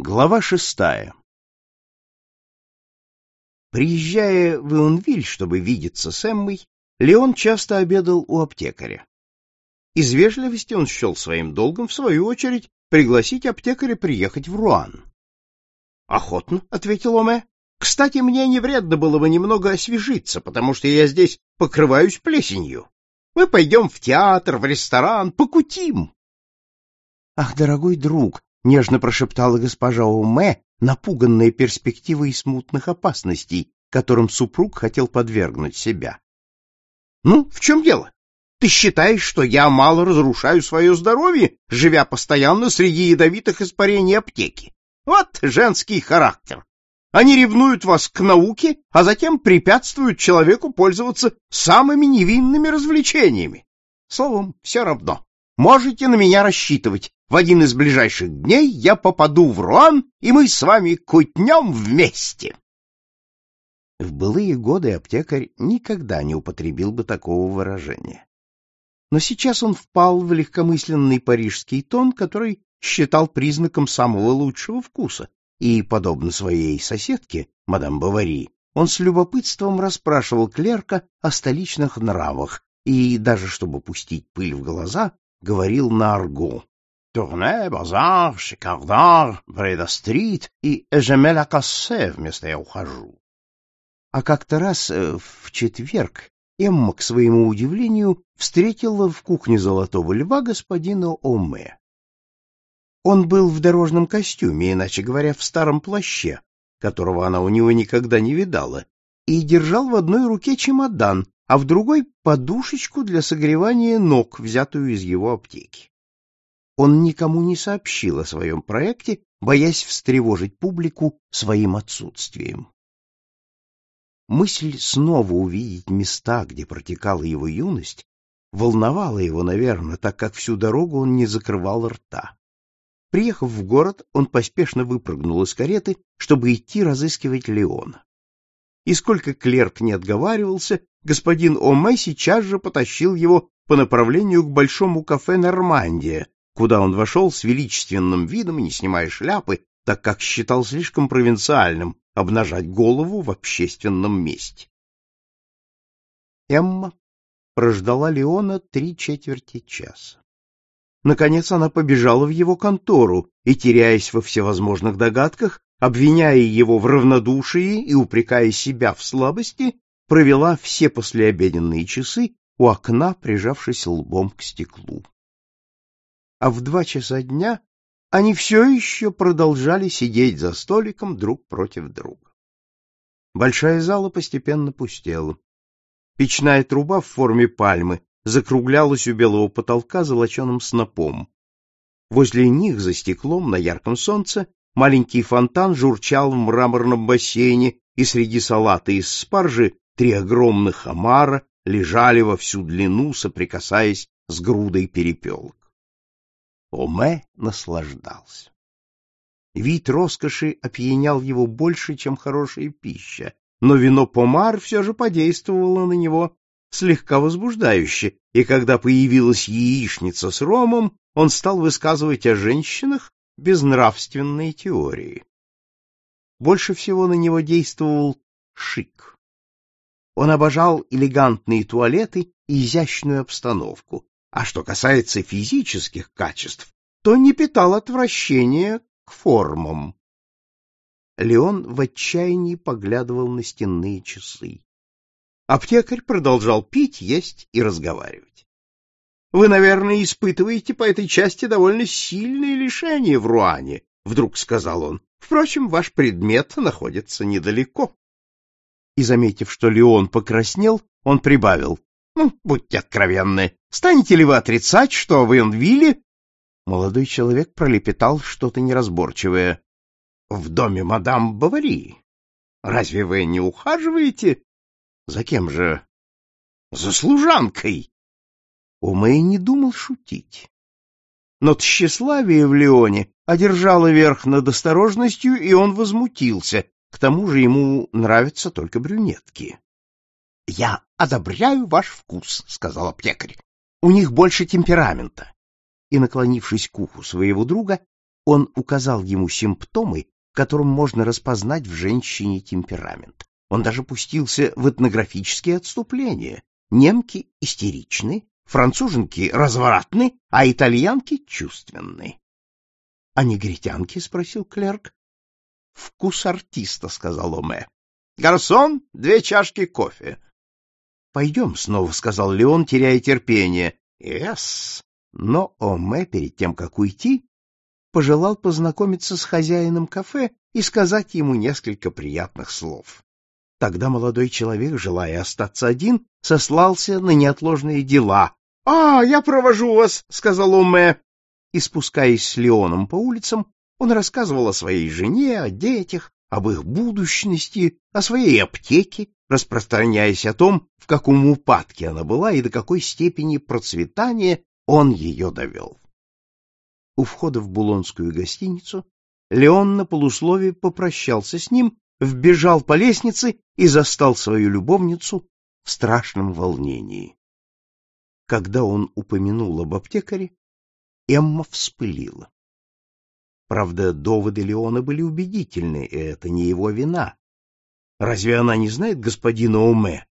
Глава шестая Приезжая в Ионвиль, чтобы видеться с Эммой, Леон часто обедал у аптекаря. Из вежливости он счел своим долгом, в свою очередь, пригласить аптекаря приехать в Руан. — Охотно, — ответил Оме. — Кстати, мне не вредно было бы немного освежиться, потому что я здесь покрываюсь плесенью. Мы пойдем в театр, в ресторан, покутим. — Ах, дорогой друг, — нежно прошептала госпожа Уме, напуганная перспективой смутных опасностей, которым супруг хотел подвергнуть себя. — Ну, в чем дело? Ты считаешь, что я мало разрушаю свое здоровье, живя постоянно среди ядовитых испарений аптеки? Вот женский характер. Они ревнуют вас к науке, а затем препятствуют человеку пользоваться самыми невинными развлечениями. Словом, все равно. Можете на меня рассчитывать. В один из ближайших дней я попаду в Руан, и мы с вами кутнем вместе. В былые годы аптекарь никогда не употребил бы такого выражения. Но сейчас он впал в легкомысленный парижский тон, который считал признаком самого лучшего вкуса, и, подобно своей соседке, мадам Бавари, он с любопытством расспрашивал клерка о столичных нравах и, даже чтобы пустить пыль в глаза, говорил на арго. Турне, базар, шикардар, Бреда-стрит и Эжемеля Кассе вместо «я ухожу». А как-то раз э, в четверг Эмма, к своему удивлению, встретила в кухне Золотого Льва господина Оме. Он был в дорожном костюме, иначе говоря, в старом плаще, которого она у него никогда не видала, и держал в одной руке чемодан, а в другой — подушечку для согревания ног, взятую из его аптеки. Он никому не сообщил о своем проекте, боясь встревожить публику своим отсутствием. Мысль снова увидеть места, где протекала его юность, волновала его, наверное, так как всю дорогу он не закрывал рта. Приехав в город, он поспешно выпрыгнул из кареты, чтобы идти разыскивать Леона. И сколько клерк не отговаривался, господин Оме сейчас же потащил его по направлению к большому кафе «Нормандия», куда он вошел с величественным видом, не снимая шляпы, так как считал слишком провинциальным обнажать голову в общественном месте. Эмма прождала Леона три четверти часа. Наконец она побежала в его контору и, теряясь во всевозможных догадках, обвиняя его в равнодушии и упрекая себя в слабости, провела все послеобеденные часы у окна, прижавшись лбом к стеклу а в два часа дня они все еще продолжали сидеть за столиком друг против друга. Большая зала постепенно пустела. Печная труба в форме пальмы закруглялась у белого потолка золоченым снопом. Возле них, за стеклом, на ярком солнце, маленький фонтан журчал в мраморном бассейне, и среди салата из спаржи три огромных омара лежали во всю длину, соприкасаясь с грудой перепелок. Оме наслаждался. Вид роскоши опьянял его больше, чем хорошая пища, но вино помар все же подействовало на него слегка возбуждающе, и когда появилась яичница с ромом, он стал высказывать о женщинах безнравственные теории. Больше всего на него действовал шик. Он обожал элегантные туалеты и изящную обстановку, а что касается физических качеств, то не питал отвращения к формам. Леон в отчаянии поглядывал на стенные часы. Аптекарь продолжал пить, есть и разговаривать. — Вы, наверное, испытываете по этой части довольно сильные лишения в Руане, — вдруг сказал он. — Впрочем, ваш предмет находится недалеко. И, заметив, что Леон покраснел, он прибавил. Ну, будьте откровенны, станете ли вы отрицать, что в Энвилле... Молодой человек пролепетал что-то неразборчивое. — В доме мадам Бавари. Разве вы не ухаживаете? — За кем же? — За служанкой. Умэй не думал шутить. Но тщеславие в Леоне одержало верх над осторожностью, и он возмутился. К тому же ему нравятся только брюнетки. — Я одобряю ваш вкус, — сказал аптекарь. — У них больше темперамента. И, наклонившись к уху своего друга, Он указал ему симптомы, которым можно распознать в женщине темперамент. Он даже пустился в этнографические отступления. Немки истеричны, француженки развратны, а итальянки чувственны. — А негритянки? — спросил клерк. — Вкус артиста, — сказал Оме. — Гарсон, две чашки кофе. — Пойдем снова, — сказал Леон, теряя терпение. — Yes. Но Оме, перед тем, как уйти, пожелал познакомиться с хозяином кафе и сказать ему несколько приятных слов. Тогда молодой человек, желая остаться один, сослался на неотложные дела. — А, я провожу вас, — сказал Оме. И, спускаясь с Леоном по улицам, он рассказывал о своей жене, о детях, об их будущности, о своей аптеке, распространяясь о том, в каком упадке она была и до какой степени процветания он ее довел. У входа в Булонскую гостиницу Леон на полуслове попрощался с ним, вбежал по лестнице и застал свою любовницу в страшном волнении. Когда он упомянул об аптекаре, Эмма вспылила. Правда, доводы Леона были убедительны, и это не его вина. Разве она не знает господина Оме?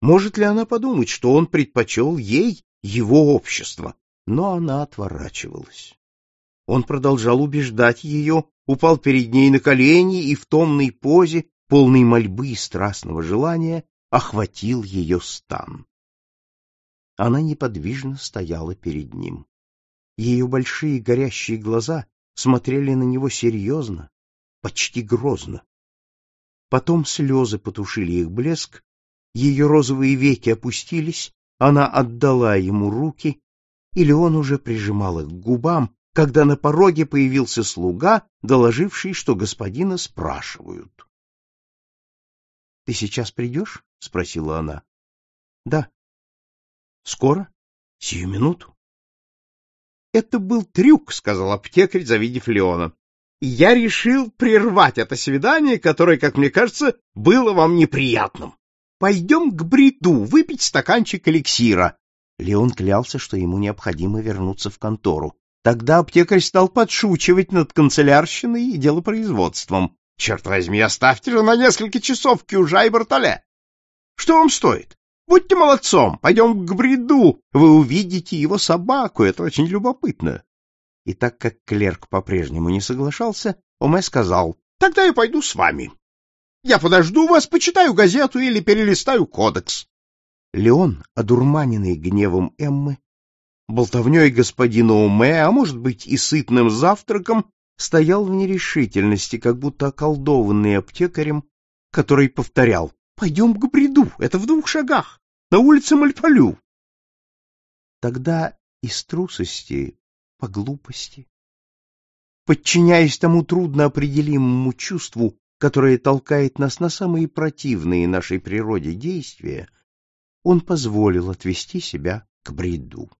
Может ли она подумать, что он предпочел ей его общество? Но она отворачивалась. Он продолжал убеждать ее, упал перед ней на колени и в томной позе, полной мольбы и страстного желания, охватил ее стан. Она неподвижно стояла перед ним. Ее большие горящие глаза смотрели на него серьезно, почти грозно. Потом слезы потушили их блеск, ее розовые веки опустились, она отдала ему руки, или он уже прижимал их к губам, когда на пороге появился слуга, доложивший, что господина спрашивают. — Ты сейчас придешь? — спросила она. — Да. — Скоро? — Сию минуту. — Это был трюк, — сказал аптекарь, завидев Леона. — Я решил прервать это свидание, которое, как мне кажется, было вам неприятным. Пойдем к бреду, выпить стаканчик эликсира. Леон клялся, что ему необходимо вернуться в контору. Тогда аптекарь стал подшучивать над канцелярщиной и делопроизводством. Черт возьми, оставьте же на несколько часов Кюжа и Бартоле. Что вам стоит? Будьте молодцом, пойдем к бреду, вы увидите его собаку, это очень любопытно. И так как клерк по-прежнему не соглашался, Оме сказал, тогда я пойду с вами. Я подожду вас, почитаю газету или перелистаю кодекс. Леон, одурманенный гневом Эммы, болтовней господина Уме, а может быть и сытным завтраком, стоял в нерешительности, как будто околдованный аптекарем, который повторял «Пойдем к бреду, это в двух шагах, на улице Мальполю». Тогда из трусости, по глупости, подчиняясь тому трудно определимому чувству, которое толкает нас на самые противные нашей природе действия, он позволил отвести себя к бреду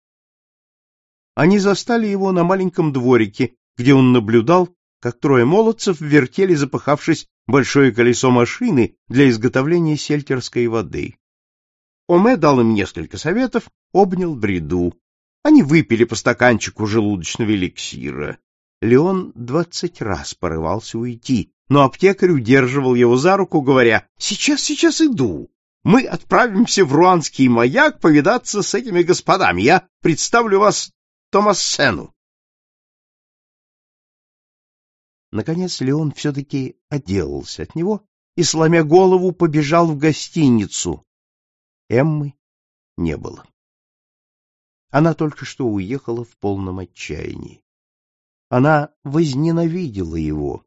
они застали его на маленьком дворике, где он наблюдал, как трое молодцев вертели, запахавшись, большое колесо машины для изготовления сельтерской воды. Оме дал им несколько советов, обнял бреду. Они выпили по стаканчику желудочного эликсира. Леон двадцать раз порывался уйти, но аптекарь удерживал его за руку, говоря, «Сейчас, сейчас иду. Мы отправимся в руанский маяк повидаться с этими господами. Я представлю вас Томассену. Наконец Леон все-таки отделался от него и, сломя голову, побежал в гостиницу. Эммы не было. Она только что уехала в полном отчаянии. Она возненавидела его.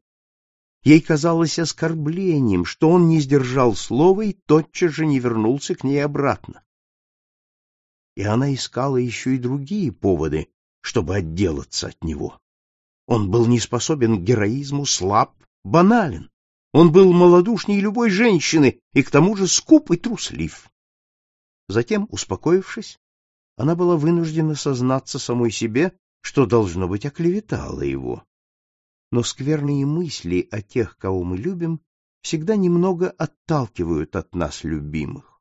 Ей казалось оскорблением, что он не сдержал слова и тотчас же не вернулся к ней обратно. И она искала еще и другие поводы, чтобы отделаться от него. Он был не способен к героизму, слаб, банален. Он был малодушнее любой женщины и к тому же скуп и труслив. Затем, успокоившись, она была вынуждена сознаться самой себе, что, должно быть, оклеветала его. Но скверные мысли о тех, кого мы любим, всегда немного отталкивают от нас любимых.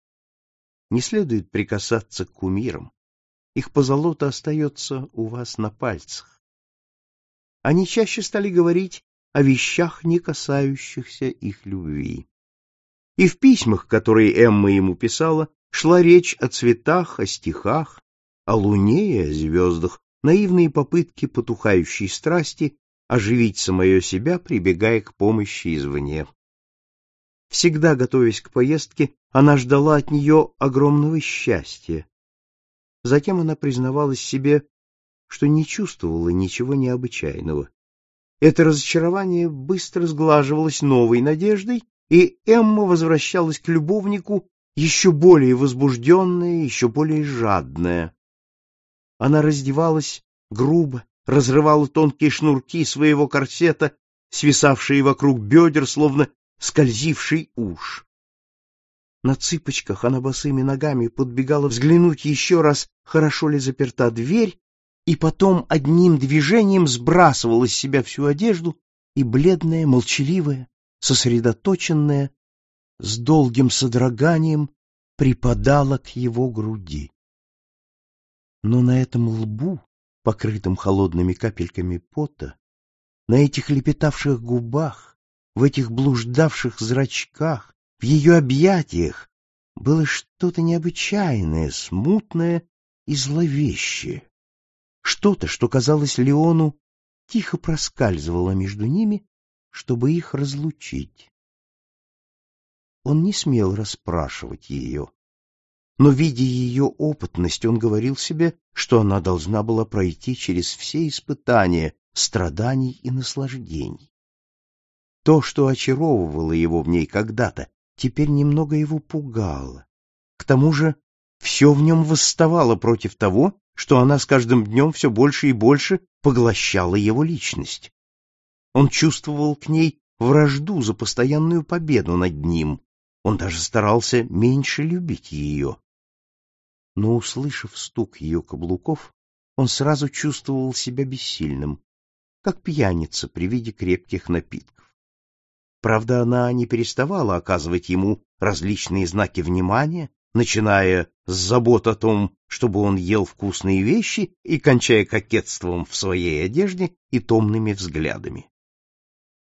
Не следует прикасаться к кумирам, их позолота остается у вас на пальцах. они чаще стали говорить о вещах, не касающихся их любви. И в письмах, которые Эмма ему писала, шла речь о цветах, о стихах, о луне и о звездах, наивные попытки потухающей страсти оживить самое себя, прибегая к помощи извне. Всегда готовясь к поездке, она ждала от нее огромного счастья. Затем она признавалась себе, что не чувствовала ничего необычайного. Это разочарование быстро сглаживалось новой надеждой, и Эмма возвращалась к любовнику еще более возбужденная, еще более жадная. Она раздевалась грубо, разрывала тонкие шнурки своего корсета, свисавшие вокруг бедер, словно скользивший уж. На цыпочках она босыми ногами подбегала взглянуть еще раз, хорошо ли заперта дверь, и потом одним движением сбрасывала с себя всю одежду и бледная, молчаливая, сосредоточенная, с долгим содроганием припадала к его груди. Но на этом лбу, покрытом холодными капельками пота, на этих лепетавших губах, в этих блуждавших зрачках, в ее объятиях было что-то необычайное, смутное и зловещее. Что-то, что, казалось Леону, тихо проскальзывало между ними, чтобы их разлучить. Он не смел расспрашивать ее. Но, видя ее опытность, он говорил себе, что она должна была пройти через все испытания, страданий и наслаждений. То, что очаровывало его в ней когда-то, теперь немного его пугало. К тому же все в нем восставало против того, что она с каждым днем все больше и больше поглощала его личность. Он чувствовал к ней вражду за постоянную победу над ним. Он даже старался меньше любить ее. Но, услышав стук ее каблуков, он сразу чувствовал себя бессильным, как пьяница при виде крепких напитков. Правда, она не переставала оказывать ему различные знаки внимания, начиная с забот о том, чтобы он ел вкусные вещи, и кончая кокетством в своей одежде и томными взглядами.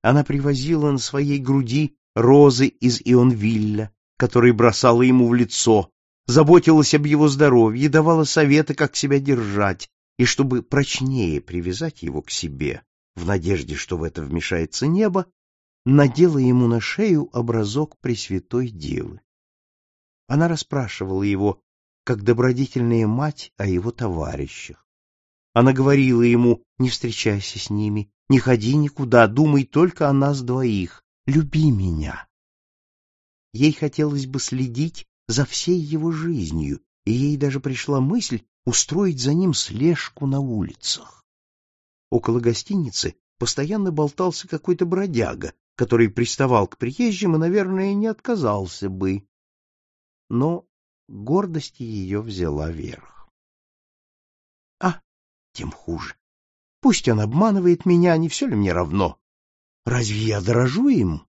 Она привозила на своей груди розы из Ионвилля, которые бросала ему в лицо, заботилась об его здоровье, давала советы, как себя держать, и чтобы прочнее привязать его к себе, в надежде, что в это вмешается небо, надела ему на шею образок Пресвятой Девы. Она расспрашивала его, как добродетельная мать, о его товарищах. Она говорила ему, не встречайся с ними, не ходи никуда, думай только о нас двоих, люби меня. Ей хотелось бы следить за всей его жизнью, и ей даже пришла мысль устроить за ним слежку на улицах. Около гостиницы постоянно болтался какой-то бродяга, который приставал к приезжим и, наверное, не отказался бы но гордость ее взяла верх. А, тем хуже. Пусть он обманывает меня, не все ли мне равно? Разве я дорожу им?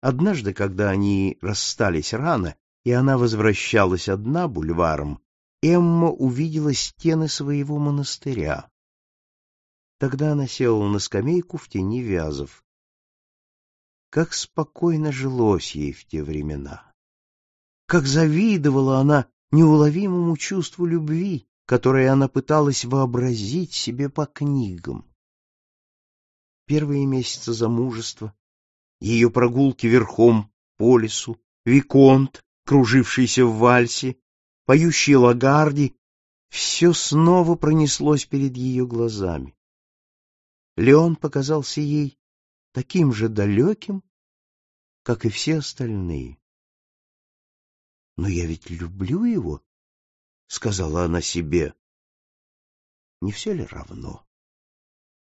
Однажды, когда они расстались рано, и она возвращалась одна бульваром, Эмма увидела стены своего монастыря. Тогда она села на скамейку в тени вязов. Как спокойно жилось ей в те времена! Как завидовала она неуловимому чувству любви, которое она пыталась вообразить себе по книгам. Первые месяцы замужества, ее прогулки верхом по лесу, Виконт, кружившийся в вальсе, поющий Лагарди, все снова пронеслось перед ее глазами. Леон показался ей таким же далеким, как и все остальные. Но я ведь люблю его, сказала она себе. Не все ли равно?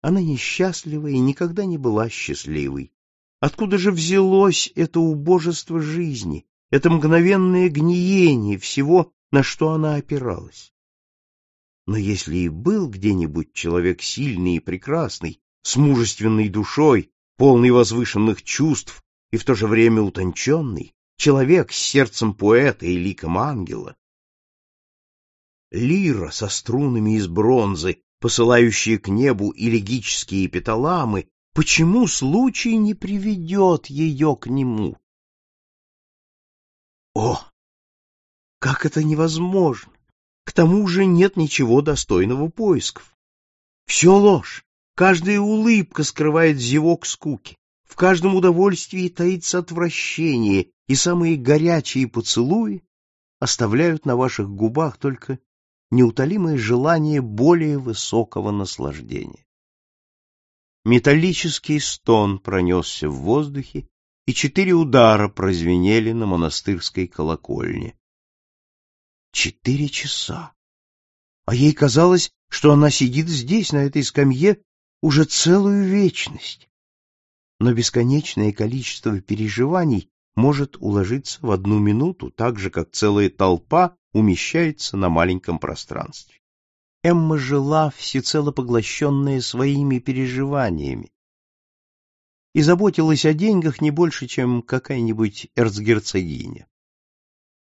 Она несчастлива и никогда не была счастливой. Откуда же взялось это убожество жизни, это мгновенное гниение всего, на что она опиралась? Но если и был где-нибудь человек сильный и прекрасный, с мужественной душой, полный возвышенных чувств и в то же время утонченный, человек с сердцем поэта и ликом ангела. Лира со струнами из бронзы, посылающие к небу элегические эпиталамы, почему случай не приведет ее к нему? О, как это невозможно! К тому же нет ничего достойного поисков. Все ложь, каждая улыбка скрывает зевок скуки, в каждом удовольствии таится отвращение, и самые горячие поцелуи оставляют на ваших губах только неутолимое желание более высокого наслаждения. Металлический стон пронесся в воздухе, и четыре удара прозвенели на монастырской колокольне. Четыре часа. А ей казалось, что она сидит здесь, на этой скамье, уже целую вечность. Но бесконечное количество переживаний может уложиться в одну минуту, так же, как целая толпа умещается на маленьком пространстве. Эмма жила всецело поглощенная своими переживаниями и заботилась о деньгах не больше, чем какая-нибудь эрцгерцогиня.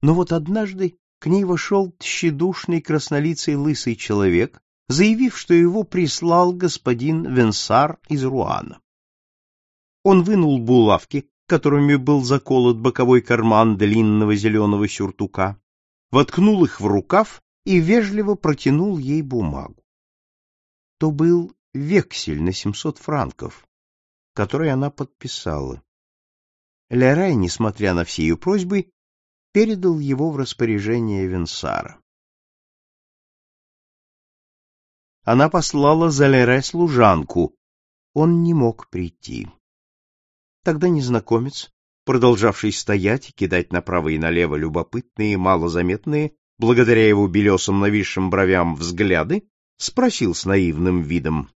Но вот однажды к ней вошел тщедушный краснолицый лысый человек, заявив, что его прислал господин Венсар из Руана. Он вынул булавки, которыми был заколот боковой карман длинного зеленого сюртука, воткнул их в рукав и вежливо протянул ей бумагу. То был вексель на семьсот франков, который она подписала. Лерай, несмотря на все ее просьбы, передал его в распоряжение Венсара. Она послала за Лере служанку. Он не мог прийти. Тогда незнакомец, продолжавший стоять и кидать направо и налево любопытные, малозаметные, благодаря его белесым нависшим бровям взгляды, спросил с наивным видом.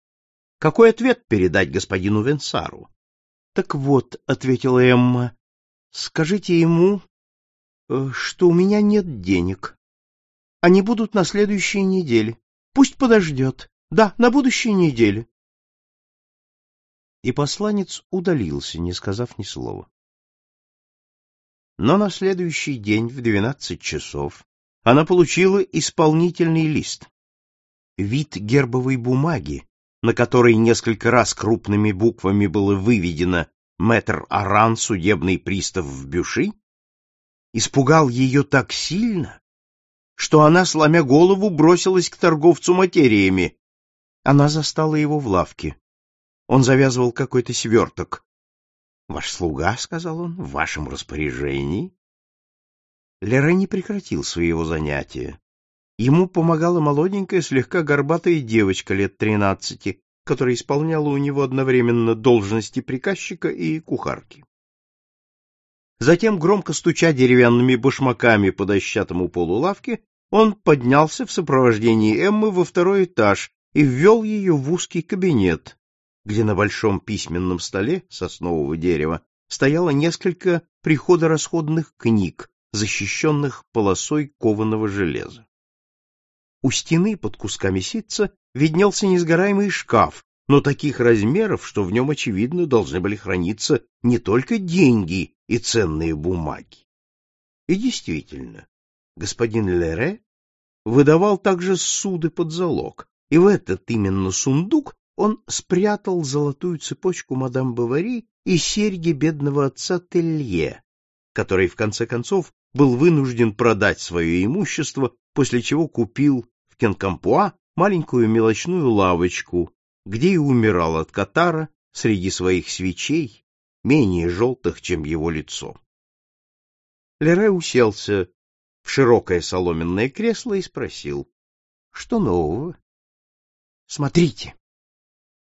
— Какой ответ передать господину Венсару? — Так вот, — ответила Эмма, — скажите ему, Э, что у меня нет денег. Они будут на следующей неделе. Пусть подождет. Да, на будущей неделе. И посланец удалился, не сказав ни слова. Но на следующий день в двенадцать часов она получила исполнительный лист. Вид гербовой бумаги, на которой несколько раз крупными буквами было выведено «Мэтр Аран, судебный пристав в Бюши», испугал ее так сильно, что она, сломя голову, бросилась к торговцу материями. Она застала его в лавке. Он завязывал какой-то сверток. — Ваш слуга, — сказал он, — в вашем распоряжении. Лера не прекратил своего занятия. Ему помогала молоденькая, слегка горбатая девочка лет тринадцати, которая исполняла у него одновременно должности приказчика и кухарки. Затем, громко стуча деревянными башмаками по дощатому полу лавки, он поднялся в сопровождении Эммы во второй этаж и ввел ее в узкий кабинет, где на большом письменном столе соснового дерева стояло несколько приходорасходных книг, защищенных полосой кованого железа. У стены под кусками ситца виднелся несгораемый шкаф, но таких размеров, что в нем, очевидно, должны были храниться не только деньги и ценные бумаги. И действительно, господин Лере выдавал также суды под залог, и в этот именно сундук он спрятал золотую цепочку мадам Бавари и серьги бедного отца Телье, который, в конце концов, был вынужден продать свое имущество, после чего купил в Кенкампуа маленькую мелочную лавочку, где и умирал от катара среди своих свечей, менее желтых, чем его лицо. Лере уселся в широкое соломенное кресло и спросил, что нового? Смотрите.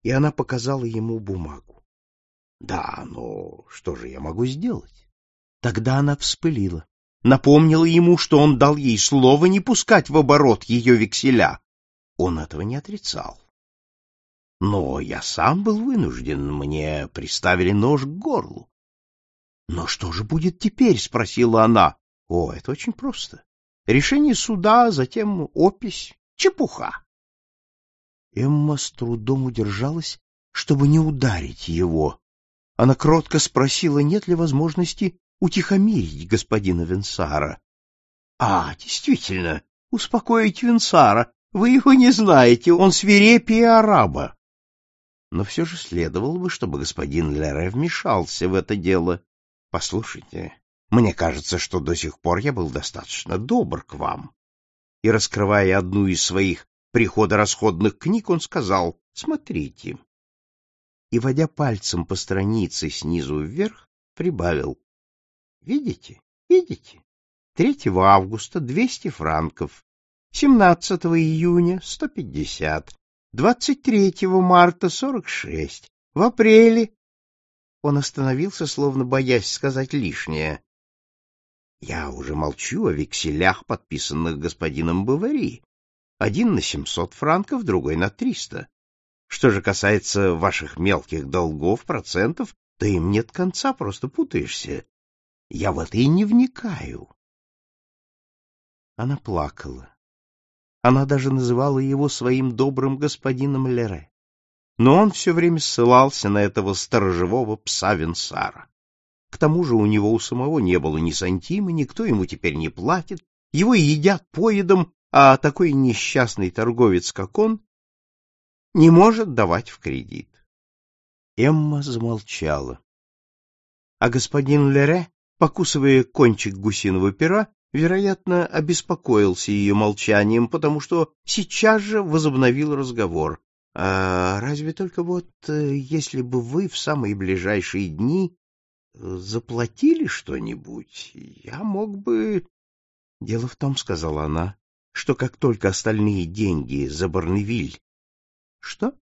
И она показала ему бумагу. Да, но что же я могу сделать? Тогда она вспылила, напомнила ему, что он дал ей слово не пускать в оборот ее векселя. Он этого не отрицал. Но я сам был вынужден, мне приставили нож к горлу. — Но что же будет теперь? — спросила она. — О, это очень просто. Решение суда, затем опись. Чепуха. Эмма с трудом удержалась, чтобы не ударить его. Она кротко спросила, нет ли возможности утихомирить господина Венсара. — А, действительно, успокоить Венсара. Вы его не знаете, он свирепее араба. Но все же следовало бы, чтобы господин Лере вмешался в это дело. Послушайте, мне кажется, что до сих пор я был достаточно добр к вам. И, раскрывая одну из своих приходорасходных книг, он сказал, смотрите. И, водя пальцем по странице снизу вверх, прибавил. Видите, видите? 3 августа 200 франков, 17 июня 150, 23 марта 46, в апреле... Он остановился, словно боясь сказать лишнее. Я уже молчу о векселях, подписанных господином Бавари. Один на семьсот франков, другой на триста. Что же касается ваших мелких долгов, процентов, то им нет конца, просто путаешься. Я в это и не вникаю. Она плакала. Она даже называла его своим добрым господином Лере. Но он все время ссылался на этого сторожевого пса Венсара. К тому же у него у самого не было ни сантима, никто ему теперь не платит, его едят поедом, а такой несчастный торговец, как он, не может давать в кредит. Эмма замолчала. А господин Лере, покусывая кончик гусиного пера, вероятно, обеспокоился ее молчанием, потому что сейчас же возобновил разговор. А разве только вот, э, если бы вы в самые ближайшие дни заплатили что-нибудь, я мог бы... Дело в том, — сказала она, — что как только остальные деньги за Барневиль... Что?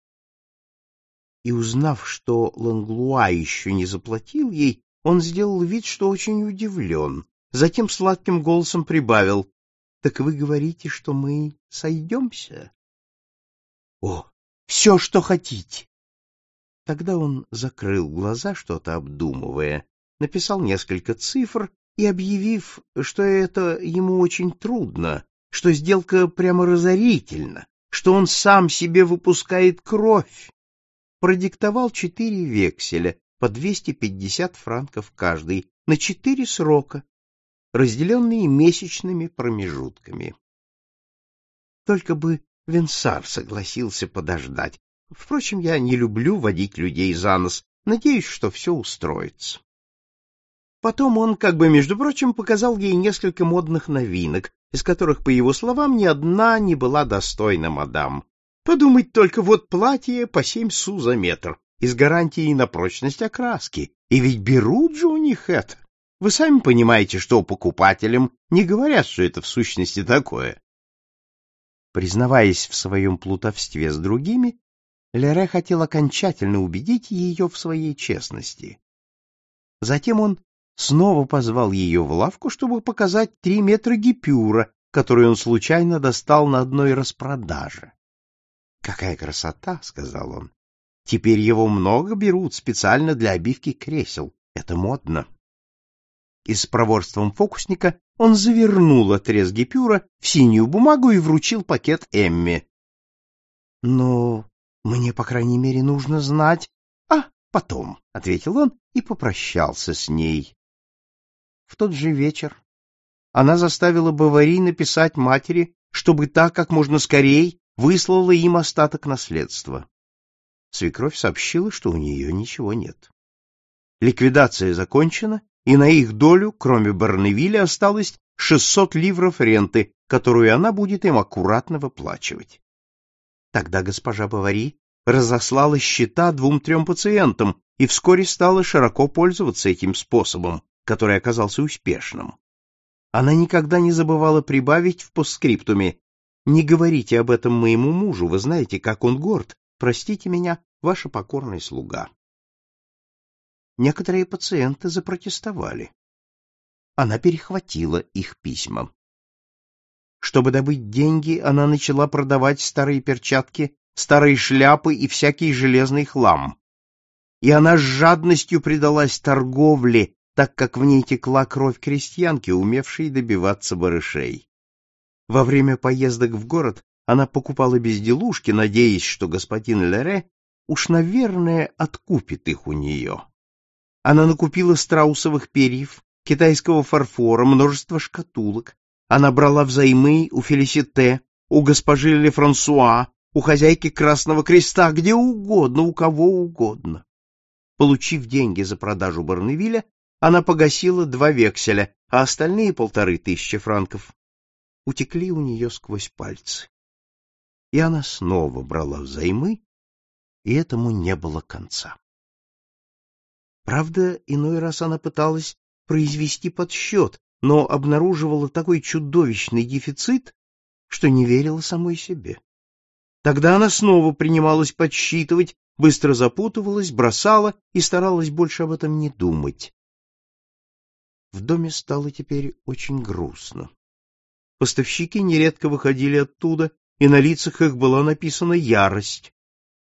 И узнав, что Ланглуа еще не заплатил ей, он сделал вид, что очень удивлен. Затем сладким голосом прибавил. — Так вы говорите, что мы сойдемся? — О, все, что хотите. Тогда он закрыл глаза, что-то обдумывая, написал несколько цифр и, объявив, что это ему очень трудно, что сделка прямо разорительна, что он сам себе выпускает кровь, продиктовал четыре векселя по 250 франков каждый на четыре срока, разделенные месячными промежутками. Только бы Венсар согласился подождать, Впрочем, я не люблю водить людей за нос. Надеюсь, что все устроится. Потом он, как бы между прочим, показал ей несколько модных новинок, из которых, по его словам, ни одна не была достойна мадам. Подумать только, вот платье по семь су за метр, и с гарантией на прочность окраски. И ведь берут же у них это. Вы сами понимаете, что покупателям не говорят, что это в сущности такое. Признаваясь в своем плутовстве с другими, Лере хотел окончательно убедить ее в своей честности. Затем он снова позвал ее в лавку, чтобы показать три метра гипюра, которые он случайно достал на одной распродаже. «Какая красота!» — сказал он. «Теперь его много берут специально для обивки кресел. Это модно». И с проворством фокусника он завернул отрез гипюра в синюю бумагу и вручил пакет Эмме. «Но мне, по крайней мере, нужно знать. А, потом, — ответил он и попрощался с ней. В тот же вечер она заставила Бавари написать матери, чтобы та как можно скорей выслала им остаток наследства. Свекровь сообщила, что у нее ничего нет. Ликвидация закончена, и на их долю, кроме Барневиля, осталось 600 ливров ренты, которую она будет им аккуратно выплачивать. Тогда госпожа Бавари разослала счета двум-трем пациентам и вскоре стала широко пользоваться этим способом, который оказался успешным. Она никогда не забывала прибавить в постскриптуме «Не говорите об этом моему мужу, вы знаете, как он горд. Простите меня, ваша покорная слуга». Некоторые пациенты запротестовали. Она перехватила их письма. Чтобы добыть деньги, она начала продавать старые перчатки, старые шляпы и всякий железный хлам. И она с жадностью предалась торговле, так как в ней текла кровь крестьянки, умевшей добиваться барышей. Во время поездок в город она покупала безделушки, надеясь, что господин Лере уж, наверное, откупит их у нее. Она накупила страусовых перьев, китайского фарфора, множество шкатулок, она брала взаймы у Фелисите, у госпожи Лефрансуа, у хозяйки Красного Креста, где угодно, у кого угодно. Получив деньги за продажу Барневиля, она погасила два векселя, а остальные полторы тысячи франков утекли у нее сквозь пальцы. И она снова брала взаймы, и этому не было конца. Правда, иной раз она пыталась произвести подсчет, но обнаруживала такой чудовищный дефицит, что не верила самой себе. Тогда она снова принималась подсчитывать, быстро запутывалась, бросала и старалась больше об этом не думать. В доме стало теперь очень грустно. Поставщики нередко выходили оттуда, и на лицах их была написана ярость.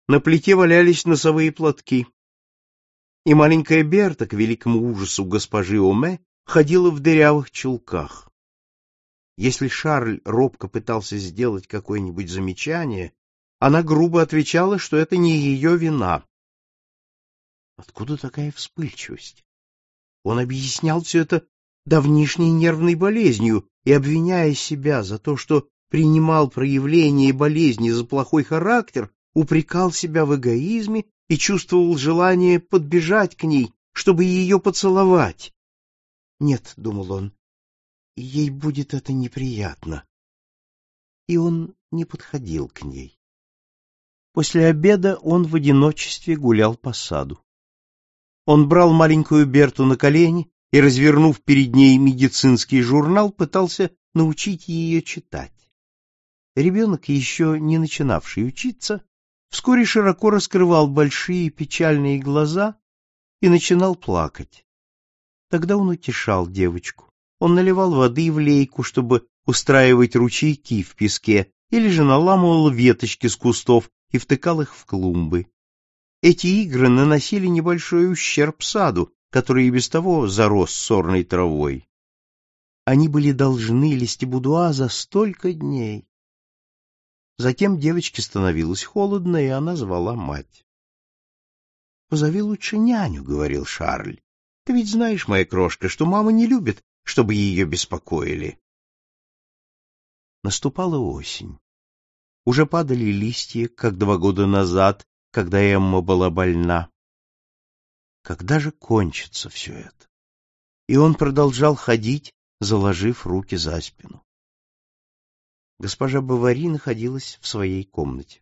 На плите валялись носовые платки. И маленькая Берта, к великому ужасу госпожи Оме, ходила в дырявых чулках. Если Шарль робко пытался сделать какое-нибудь замечание, она грубо отвечала, что это не ее вина. Откуда такая вспыльчивость? Он объяснял все это давнишней нервной болезнью и, обвиняя себя за то, что принимал проявление болезни за плохой характер, упрекал себя в эгоизме и чувствовал желание подбежать к ней, чтобы ее поцеловать. Нет, думал он, ей будет это неприятно. И он не подходил к ней. После обеда он в одиночестве гулял по саду. Он брал маленькую Берту на колени и, развернув перед ней медицинский журнал, пытался научить ее читать. Ребенок, еще не начинавший учиться, вскоре широко раскрывал большие печальные глаза и начинал плакать. Тогда он утешал девочку. Он наливал воды в лейку, чтобы устраивать ручейки в песке, или же наламывал веточки с кустов и втыкал их в клумбы. Эти игры наносили небольшой ущерб саду, который и без того зарос сорной травой. Они были должны Лестибудуа за столько дней. Затем девочке становилось холодно, и она звала мать. — Позови лучше няню, — говорил Шарль. Ты ведь знаешь, моя крошка, что мама не любит, чтобы ее беспокоили. Наступала осень. Уже падали листья, как два года назад, когда Эмма была больна. Когда же кончится все это? И он продолжал ходить, заложив руки за спину. Госпожа Бавари находилась в своей комнате.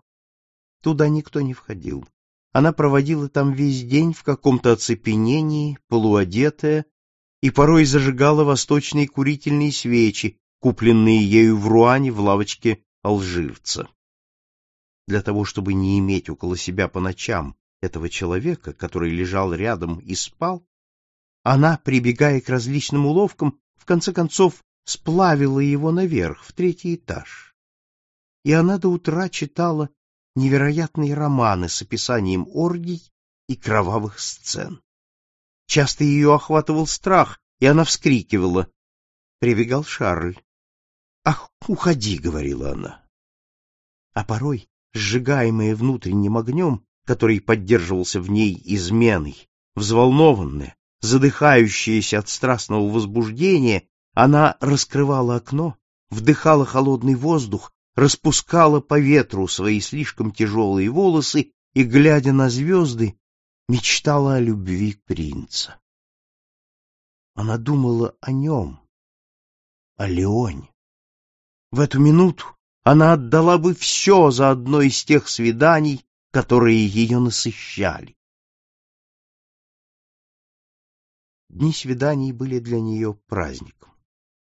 Туда никто не входил. Она проводила там весь день в каком-то оцепенении, полуодетая, и порой зажигала восточные курительные свечи, купленные ею в Руане в лавочке алжирца. Для того, чтобы не иметь около себя по ночам этого человека, который лежал рядом и спал, она, прибегая к различным уловкам, в конце концов сплавила его наверх, в третий этаж. И она до утра читала невероятные романы с описанием оргий и кровавых сцен. Часто ее охватывал страх, и она вскрикивала. Прибегал Шарль. «Ах, уходи!» — говорила она. А порой, сжигаемая внутренним огнем, который поддерживался в ней изменой, взволнованная, задыхающаяся от страстного возбуждения, она раскрывала окно, вдыхала холодный воздух распускала по ветру свои слишком тяжелые волосы и, глядя на звезды, мечтала о любви принца. Она думала о нем, о Леоне. В эту минуту она отдала бы все за одно из тех свиданий, которые ее насыщали. Дни свиданий были для нее праздником,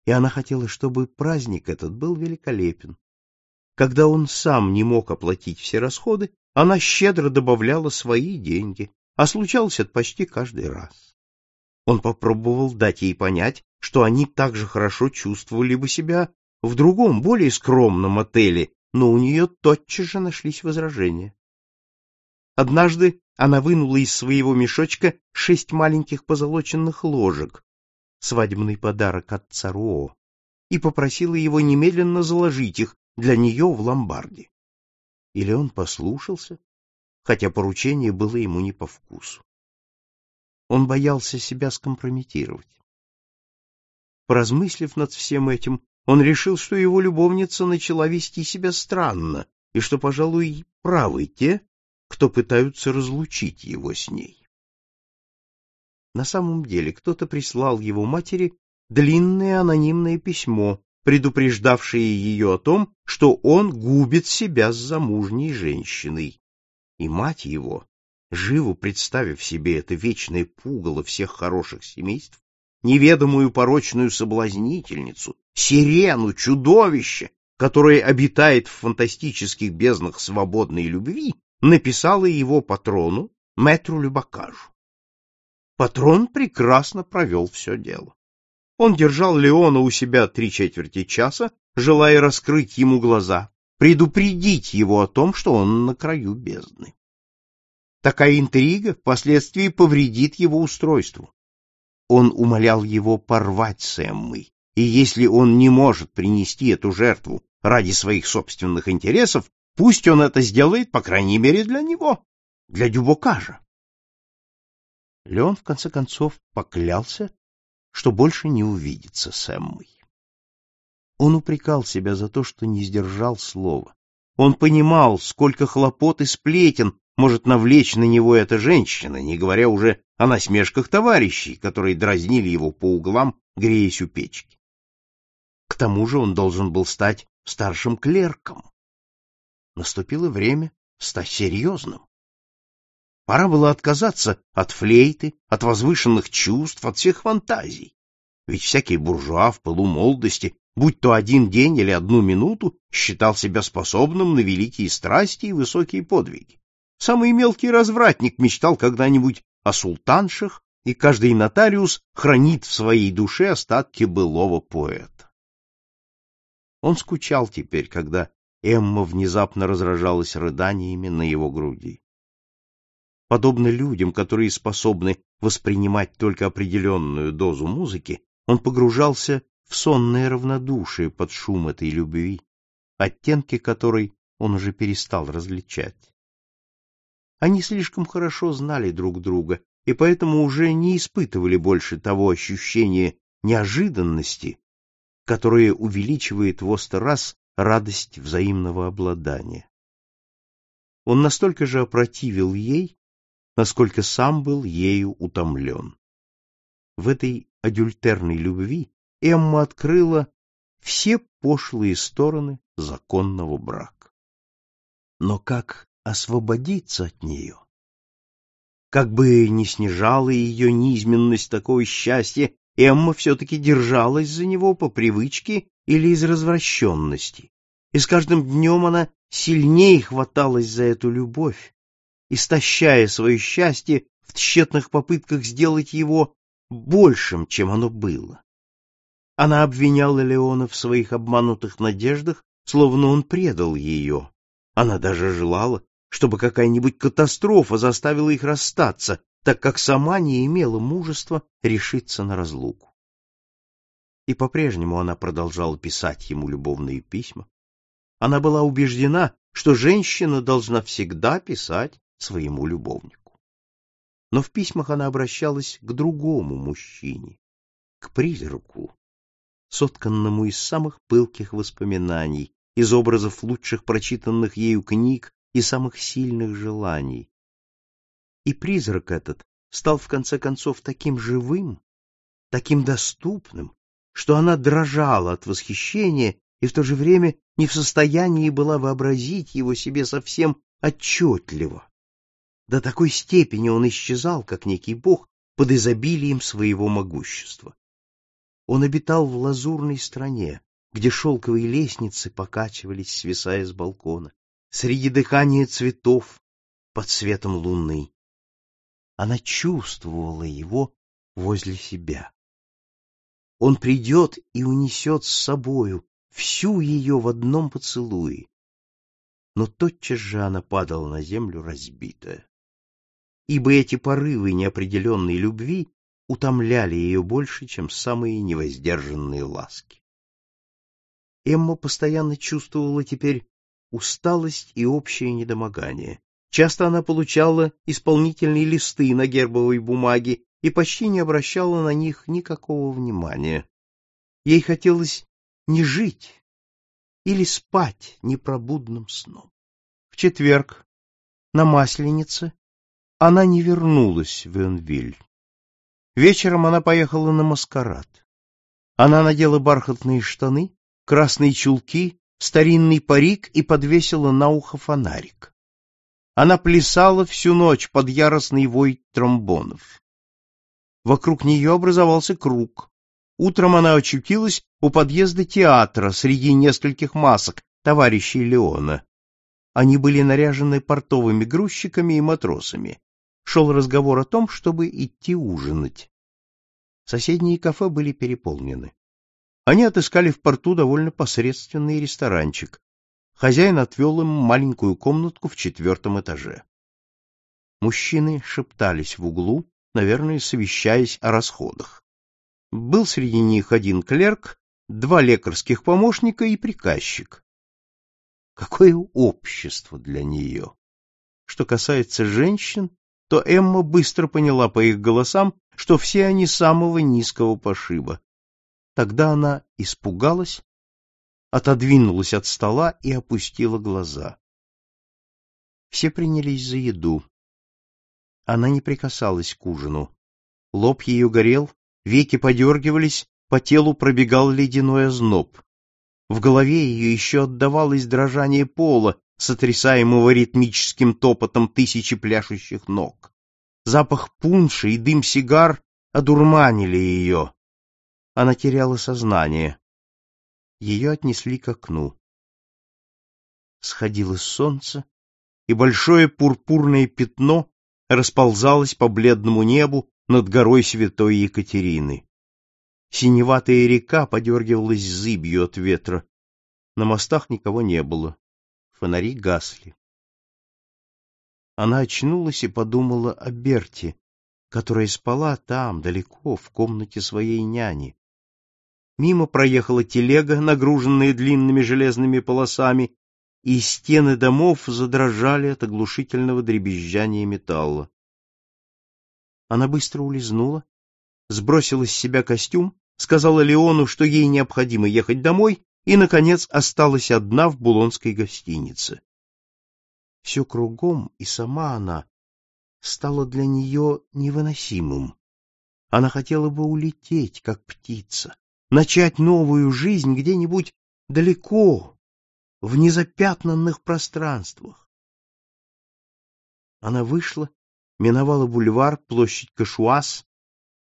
и она хотела, чтобы праздник этот был великолепен, когда он сам не мог оплатить все расходы, она щедро добавляла свои деньги, а случалось это почти каждый раз. Он попробовал дать ей понять, что они так же хорошо чувствовали бы себя в другом, более скромном отеле, но у нее тотчас же нашлись возражения. Однажды она вынула из своего мешочка шесть маленьких позолоченных ложек, свадебный подарок от Царуо, и попросила его немедленно заложить их для нее в ломбарде. Или он послушался, хотя поручение было ему не по вкусу. Он боялся себя скомпрометировать. Поразмыслив над всем этим, он решил, что его любовница начала вести себя странно, и что, пожалуй, правы те, кто пытаются разлучить его с ней. На самом деле кто-то прислал его матери длинное анонимное письмо, предупреждавшее ее о том, что он губит себя с замужней женщиной. И мать его, живо представив себе это вечное пугало всех хороших семейств, неведомую порочную соблазнительницу, сирену, чудовище, которое обитает в фантастических безднах свободной любви, написала его патрону, мэтру Любакажу. Патрон прекрасно провел все дело. Он держал Леона у себя три четверти часа, желая раскрыть ему глаза, предупредить его о том, что он на краю бездны. Такая интрига впоследствии повредит его устройству. Он умолял его порвать с Эммой, и если он не может принести эту жертву ради своих собственных интересов, пусть он это сделает, по крайней мере, для него, для Дюбокажа. Леон, в конце концов, поклялся, что больше не увидится с Эммой. Он упрекал себя за то, что не сдержал слова. Он понимал, сколько хлопот и сплетен может навлечь на него эта женщина, не говоря уже о насмешках товарищей, которые дразнили его по углам, греясь у печки. К тому же он должен был стать старшим клерком. Наступило время стать серьезным. Пора было отказаться от флейты, от возвышенных чувств, от всех фантазий. Ведь всякий буржуа в пылу молодости, будь то один день или одну минуту, считал себя способным на великие страсти и высокие подвиги. Самый мелкий развратник мечтал когда-нибудь о султаншах, и каждый нотариус хранит в своей душе остатки былого поэта. Он скучал теперь, когда Эмма внезапно разражалась рыданиями на его груди. Подобно людям, которые способны воспринимать только определенную дозу музыки, он погружался в сонное равнодушие под шум этой любви, оттенки которой он уже перестал различать. Они слишком хорошо знали друг друга и поэтому уже не испытывали больше того ощущения неожиданности, которое увеличивает в сто раз радость взаимного обладания. Он настолько же опротивил ей, насколько сам был ею утомлен. В этой адюльтерной любви Эмма открыла все пошлые стороны законного брака. Но как освободиться от нее? Как бы ни снижала ее низменность такого счастья, Эмма все-таки держалась за него по привычке или из развращенности. И с каждым днем она сильнее хваталась за эту любовь, истощая свое счастье в тщетных попытках сделать его большим, чем оно было. Она обвиняла Леона в своих обманутых надеждах, словно он предал ее. Она даже желала, чтобы какая-нибудь катастрофа заставила их расстаться, так как сама не имела мужества решиться на разлуку. И по-прежнему она продолжала писать ему любовные письма. Она была убеждена, что женщина должна всегда писать своему любовнику. Но в письмах она обращалась к другому мужчине, к призраку, сотканному из самых пылких воспоминаний, из образов лучших прочитанных ею книг и самых сильных желаний. И призрак этот стал в конце концов таким живым, таким доступным, что она дрожала от восхищения и в то же время не в состоянии была вообразить его себе совсем отчетливо. До такой степени он исчезал, как некий бог, под изобилием своего могущества. Он обитал в лазурной стране, где шелковые лестницы покачивались, свисая с балкона, среди дыхания цветов под светом луны. Она чувствовала его возле себя. Он придет и унесет с собою всю ее в одном поцелуе. Но тотчас же она падала на землю разбитая ибо эти порывы неопределенной любви утомляли ее больше, чем самые невоздержанные ласки. Эмма постоянно чувствовала теперь усталость и общее недомогание. Часто она получала исполнительные листы на гербовой бумаге и почти не обращала на них никакого внимания. Ей хотелось не жить или спать непробудным сном. В четверг, на Масленице, она не вернулась в Энвиль. Вечером она поехала на маскарад. Она надела бархатные штаны, красные чулки, старинный парик и подвесила на ухо фонарик. Она плясала всю ночь под яростный вой тромбонов. Вокруг нее образовался круг. Утром она очутилась у подъезда театра среди нескольких масок товарищей Леона. Они были наряжены портовыми грузчиками и матросами. Шел разговор о том, чтобы идти ужинать. Соседние кафе были переполнены. Они отыскали в порту довольно посредственный ресторанчик. Хозяин отвел им маленькую комнатку в четвертом этаже. Мужчины шептались в углу, наверное, совещаясь о расходах. Был среди них один клерк, два лекарских помощника и приказчик. Какое общество для нее! Что касается женщин, то Эмма быстро поняла по их голосам, что все они самого низкого пошиба. Тогда она испугалась, отодвинулась от стола и опустила глаза. Все принялись за еду. Она не прикасалась к ужину. Лоб ее горел, веки подергивались, по телу пробегал ледяной озноб. В голове ее еще отдавалось дрожание пола, сотрясаемого ритмическим топотом тысячи пляшущих ног. Запах пунша и дым сигар одурманили ее. Она теряла сознание. Ее отнесли к окну. Сходило солнце, и большое пурпурное пятно расползалось по бледному небу над горой святой Екатерины. Синеватая река подергивалась зыбью от ветра. На мостах никого не было фонари гасли. Она очнулась и подумала о Берте, которая спала там, далеко, в комнате своей няни. Мимо проехала телега, нагруженная длинными железными полосами, и стены домов задрожали от оглушительного дребезжания металла. Она быстро улизнула, сбросила с себя костюм, сказала Леону, что ей необходимо ехать домой, и, наконец, осталась одна в булонской гостинице. Все кругом, и сама она, стало для нее невыносимым. Она хотела бы улететь, как птица, начать новую жизнь где-нибудь далеко, в незапятнанных пространствах. Она вышла, миновала бульвар, площадь Кашуас,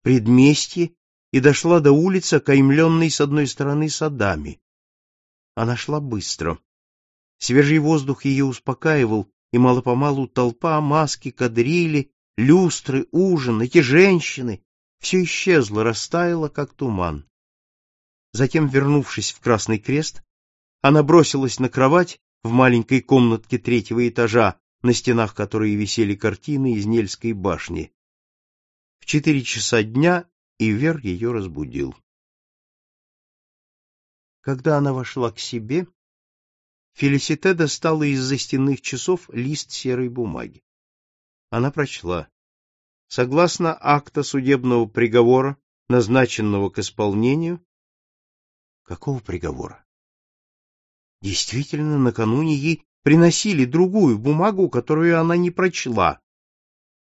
предместье и дошла до улицы, окаймленной с одной стороны садами. Она шла быстро. Свежий воздух ее успокаивал, и мало-помалу толпа, маски, кадрили, люстры, ужин, эти женщины — все исчезло, растаяло, как туман. Затем, вернувшись в Красный Крест, она бросилась на кровать в маленькой комнатке третьего этажа, на стенах которой висели картины из Нельской башни. В четыре часа дня Ивер ее разбудил. Когда она вошла к себе, Фелисите достала из застенных часов лист серой бумаги. Она прочла. Согласно акта судебного приговора, назначенного к исполнению... Какого приговора? Действительно, накануне ей приносили другую бумагу, которую она не прочла.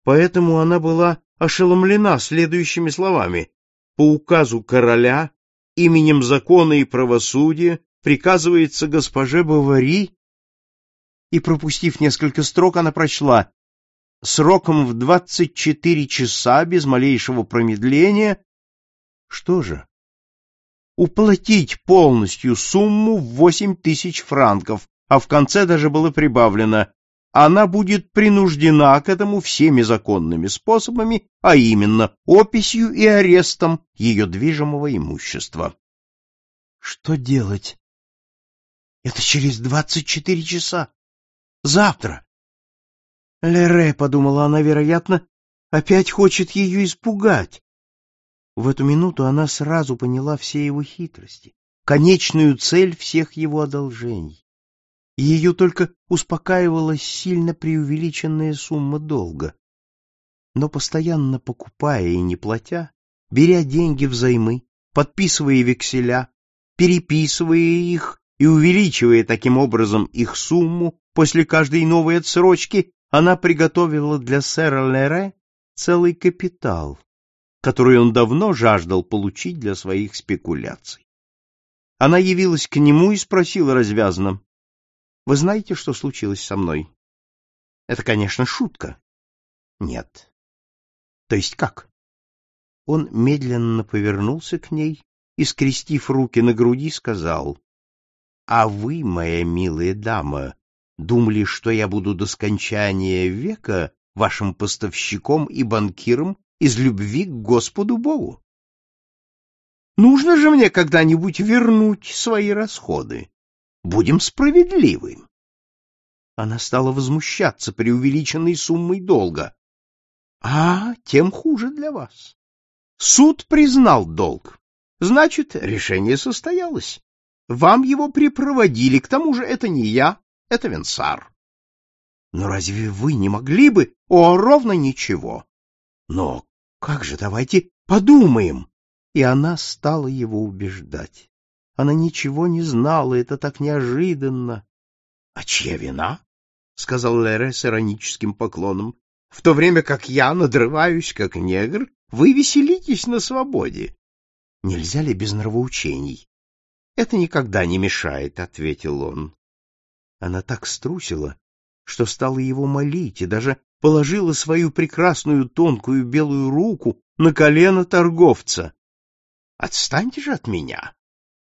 Поэтому она была ошеломлена следующими словами. По указу короля именем закона и правосудия приказывается госпоже Бавари, и, пропустив несколько строк, она прочла сроком в двадцать четыре часа без малейшего промедления. Что же? Уплатить полностью сумму в восемь тысяч франков, а в конце даже было прибавлено она будет принуждена к этому всеми законными способами, а именно описью и арестом ее движимого имущества. Что делать? Это через двадцать четыре часа. Завтра. Лере, подумала она, вероятно, опять хочет ее испугать. В эту минуту она сразу поняла все его хитрости, конечную цель всех его одолжений. Ее только успокаивала сильно преувеличенная сумма долга. Но постоянно покупая и не платя, беря деньги взаймы, подписывая векселя, переписывая их и увеличивая таким образом их сумму после каждой новой отсрочки, она приготовила для сэра Лере целый капитал, который он давно жаждал получить для своих спекуляций. Она явилась к нему и спросила развязно, «Вы знаете, что случилось со мной?» «Это, конечно, шутка». «Нет». «То есть как?» Он медленно повернулся к ней и, скрестив руки на груди, сказал, «А вы, моя милая дама, думали, что я буду до скончания века вашим поставщиком и банкиром из любви к Господу Богу? Нужно же мне когда-нибудь вернуть свои расходы. Будем справедливы. Она стала возмущаться преувеличенной суммой долга. А, тем хуже для вас. Суд признал долг. Значит, решение состоялось. Вам его припроводили, к тому же это не я, это Венсар. Но разве вы не могли бы... О, ровно ничего. Но как же, давайте подумаем. И она стала его убеждать. Она ничего не знала, это так неожиданно. — А чья вина? — сказал Лере с ироническим поклоном. — В то время как я надрываюсь, как негр, вы веселитесь на свободе. — Нельзя ли без нравоучений? — Это никогда не мешает, — ответил он. Она так струсила, что стала его молить и даже положила свою прекрасную тонкую белую руку на колено торговца. — Отстаньте же от меня!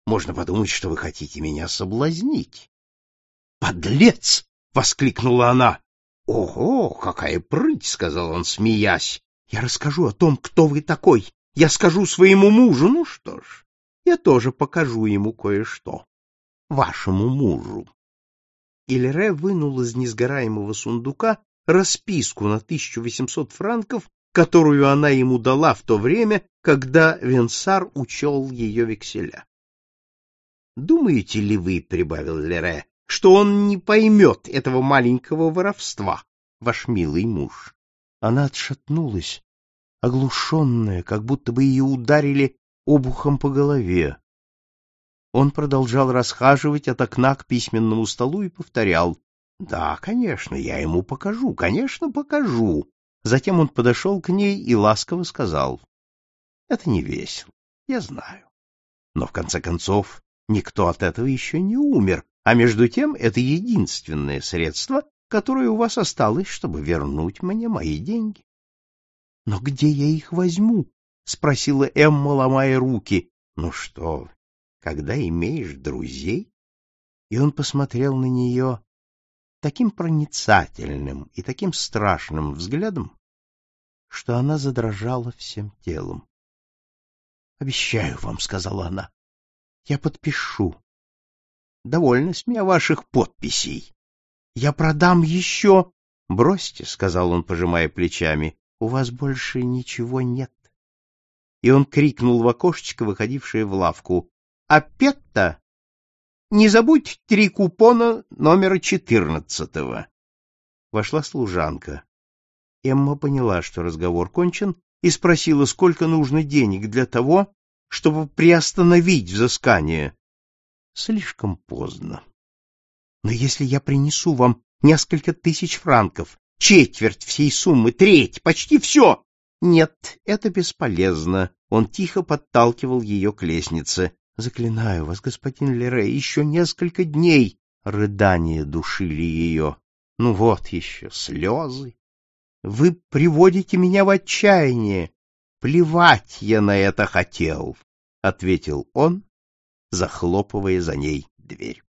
Можно подумать, что вы хотите меня соблазнить. — Подлец! — воскликнула она. — Ого, какая прыть! — сказал он, смеясь. — Я расскажу о том, кто вы такой. Я скажу своему мужу. Ну что ж, я тоже покажу ему кое-что. Вашему мужу. Ильре вынул из несгораемого сундука расписку на 1800 франков, которую она ему дала в то время, когда Венсар учел ее векселя. «Думаете ли вы, — прибавил Лере, — что он не поймет этого маленького воровства, ваш милый муж?» Она отшатнулась, оглушенная, как будто бы ее ударили обухом по голове. Он продолжал расхаживать от окна к письменному столу и повторял. — Да, конечно, я ему покажу, конечно, покажу. Затем он подошел к ней и ласково сказал. — Это не весело, я знаю. Но, в конце концов, никто от этого еще не умер, а между тем это единственное средство, которое у вас осталось, чтобы вернуть мне мои деньги. — Но где я их возьму? — спросила Эмма, ломая руки. — Ну что когда имеешь друзей? И он посмотрел на нее таким проницательным и таким страшным взглядом, что она задрожала всем телом. — Обещаю вам, — сказала она, — я подпишу. — Довольно с меня ваших подписей. Я продам еще... — Бросьте, — сказал он, пожимая плечами, — у вас больше ничего нет. И он крикнул в окошечко, выходившее в лавку. Петта, не забудь три купона номера четырнадцатого. Вошла служанка. Эмма поняла, что разговор кончен, и спросила, сколько нужно денег для того, чтобы приостановить взыскание. Слишком поздно. Но если я принесу вам несколько тысяч франков, четверть всей суммы, треть, почти все... Нет, это бесполезно. Он тихо подталкивал ее к лестнице. Заклинаю вас, господин Лере, еще несколько дней. Рыдания душили ее. Ну вот еще слезы. Вы приводите меня в отчаяние. Плевать я на это хотел, — ответил он, захлопывая за ней дверь.